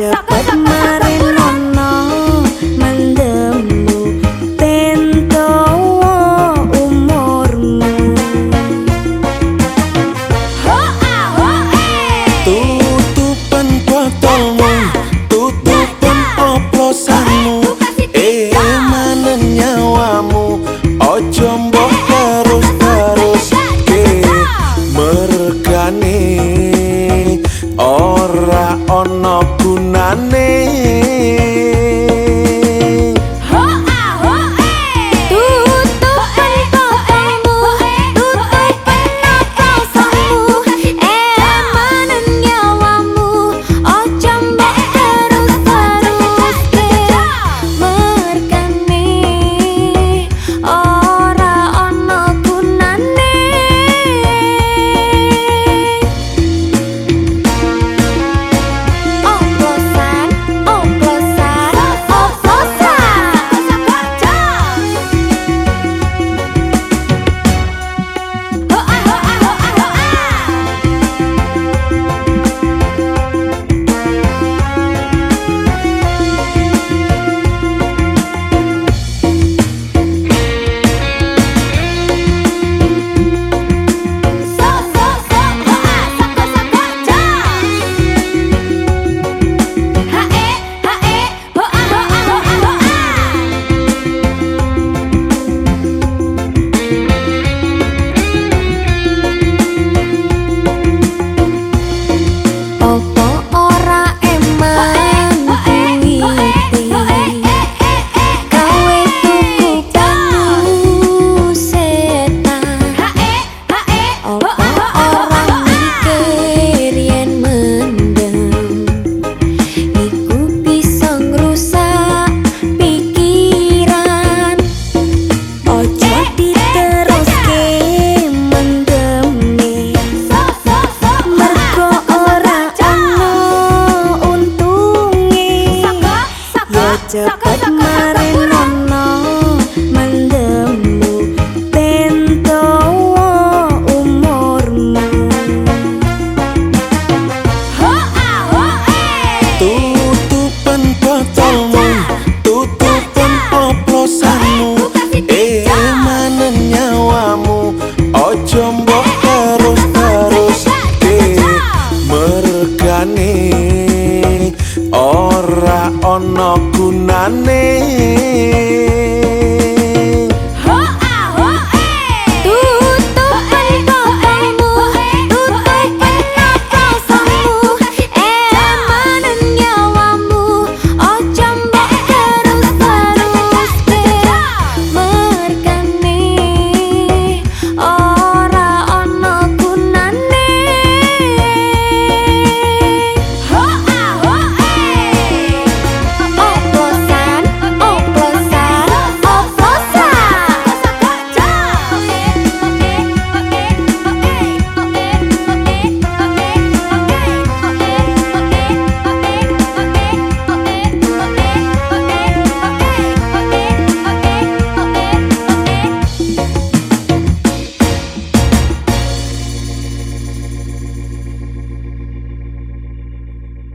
Yeah. gunane